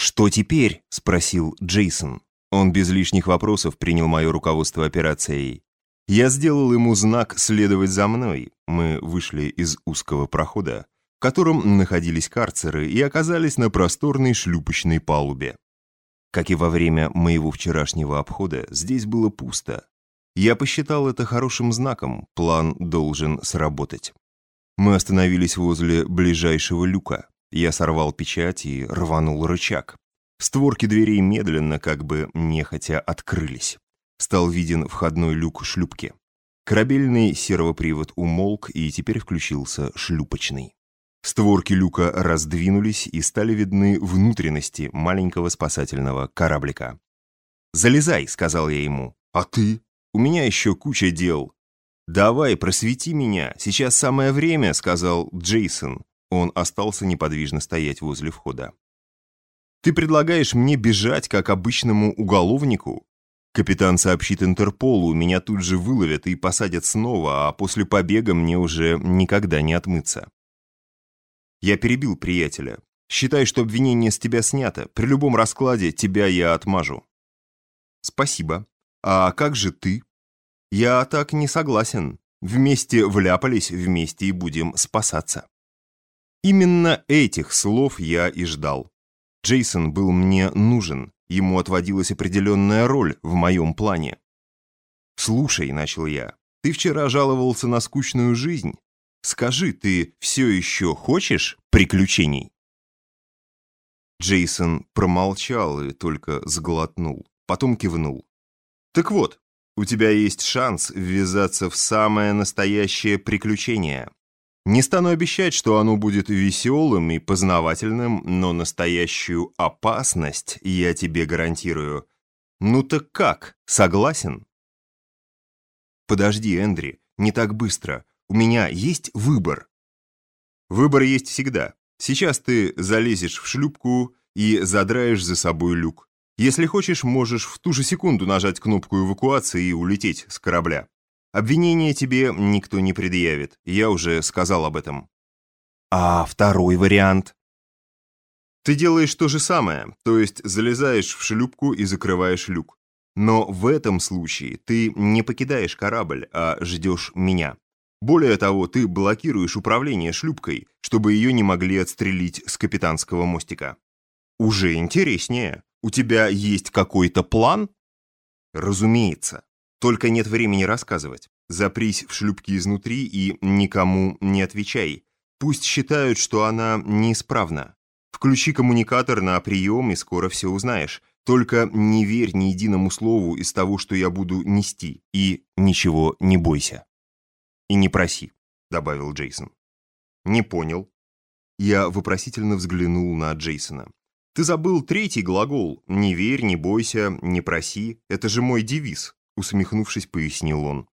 «Что теперь?» — спросил Джейсон. Он без лишних вопросов принял мое руководство операцией. Я сделал ему знак «следовать за мной». Мы вышли из узкого прохода, в котором находились карцеры, и оказались на просторной шлюпочной палубе. Как и во время моего вчерашнего обхода, здесь было пусто. Я посчитал это хорошим знаком, план должен сработать. Мы остановились возле ближайшего люка. Я сорвал печать и рванул рычаг. Створки дверей медленно, как бы нехотя, открылись. Стал виден входной люк шлюпки. Корабельный сервопривод умолк, и теперь включился шлюпочный. Створки люка раздвинулись, и стали видны внутренности маленького спасательного кораблика. «Залезай», — сказал я ему. «А ты? У меня еще куча дел». «Давай, просвети меня, сейчас самое время», — сказал Джейсон. Он остался неподвижно стоять возле входа. Ты предлагаешь мне бежать, как обычному уголовнику? Капитан сообщит Интерполу, меня тут же выловят и посадят снова, а после побега мне уже никогда не отмыться. Я перебил приятеля. Считай, что обвинение с тебя снято. При любом раскладе тебя я отмажу. Спасибо. А как же ты? Я так не согласен. Вместе вляпались, вместе и будем спасаться. Именно этих слов я и ждал. Джейсон был мне нужен, ему отводилась определенная роль в моем плане. «Слушай», — начал я, — «ты вчера жаловался на скучную жизнь. Скажи, ты все еще хочешь приключений?» Джейсон промолчал и только сглотнул, потом кивнул. «Так вот, у тебя есть шанс ввязаться в самое настоящее приключение. Не стану обещать, что оно будет веселым и познавательным, но настоящую опасность я тебе гарантирую. Ну так как, согласен? Подожди, Эндри, не так быстро. У меня есть выбор. Выбор есть всегда. Сейчас ты залезешь в шлюпку и задраешь за собой люк. Если хочешь, можешь в ту же секунду нажать кнопку эвакуации и улететь с корабля. Обвинения тебе никто не предъявит, я уже сказал об этом. А второй вариант? Ты делаешь то же самое, то есть залезаешь в шлюпку и закрываешь люк. Но в этом случае ты не покидаешь корабль, а ждешь меня. Более того, ты блокируешь управление шлюпкой, чтобы ее не могли отстрелить с капитанского мостика. Уже интереснее. У тебя есть какой-то план? Разумеется. Только нет времени рассказывать. Запрись в шлюпке изнутри и никому не отвечай. Пусть считают, что она неисправна. Включи коммуникатор на прием и скоро все узнаешь. Только не верь ни единому слову из того, что я буду нести, и ничего не бойся. И не проси, добавил Джейсон. Не понял. Я вопросительно взглянул на Джейсона. Ты забыл третий глагол «не верь, не бойся, не проси». Это же мой девиз усмехнувшись, пояснил он.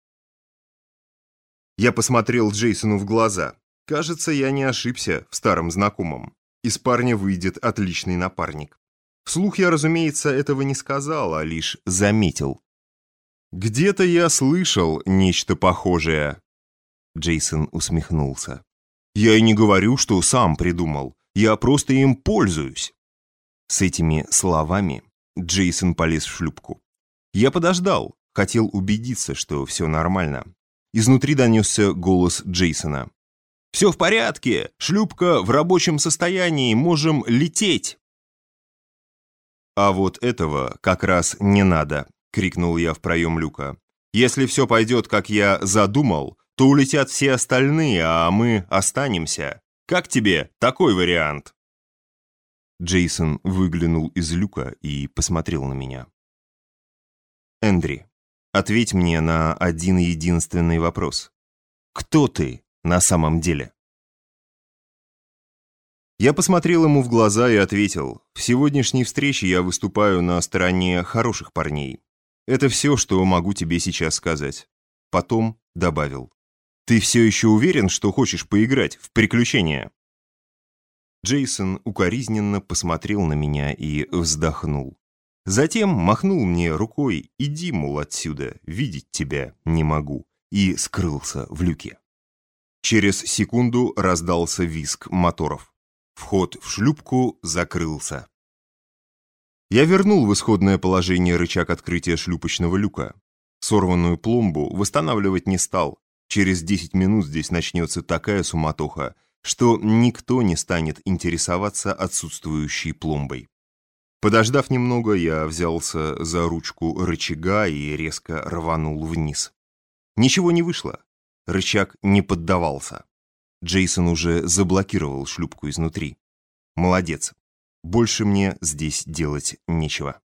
Я посмотрел Джейсону в глаза. Кажется, я не ошибся в старом знакомом. Из парня выйдет отличный напарник. Вслух я, разумеется, этого не сказал, а лишь заметил. «Где-то я слышал нечто похожее». Джейсон усмехнулся. «Я и не говорю, что сам придумал. Я просто им пользуюсь». С этими словами Джейсон полез в шлюпку. Я подождал, Хотел убедиться, что все нормально. Изнутри донесся голос Джейсона. «Все в порядке! Шлюпка в рабочем состоянии, можем лететь!» «А вот этого как раз не надо!» — крикнул я в проем люка. «Если все пойдет, как я задумал, то улетят все остальные, а мы останемся. Как тебе такой вариант?» Джейсон выглянул из люка и посмотрел на меня. «Эндри, Ответь мне на один единственный вопрос. Кто ты на самом деле? Я посмотрел ему в глаза и ответил, в сегодняшней встрече я выступаю на стороне хороших парней. Это все, что могу тебе сейчас сказать. Потом добавил, ты все еще уверен, что хочешь поиграть в приключения? Джейсон укоризненно посмотрел на меня и вздохнул. Затем махнул мне рукой «иди, мол, отсюда, видеть тебя не могу» и скрылся в люке. Через секунду раздался визг моторов. Вход в шлюпку закрылся. Я вернул в исходное положение рычаг открытия шлюпочного люка. Сорванную пломбу восстанавливать не стал. Через 10 минут здесь начнется такая суматоха, что никто не станет интересоваться отсутствующей пломбой. Подождав немного, я взялся за ручку рычага и резко рванул вниз. Ничего не вышло. Рычаг не поддавался. Джейсон уже заблокировал шлюпку изнутри. Молодец. Больше мне здесь делать нечего.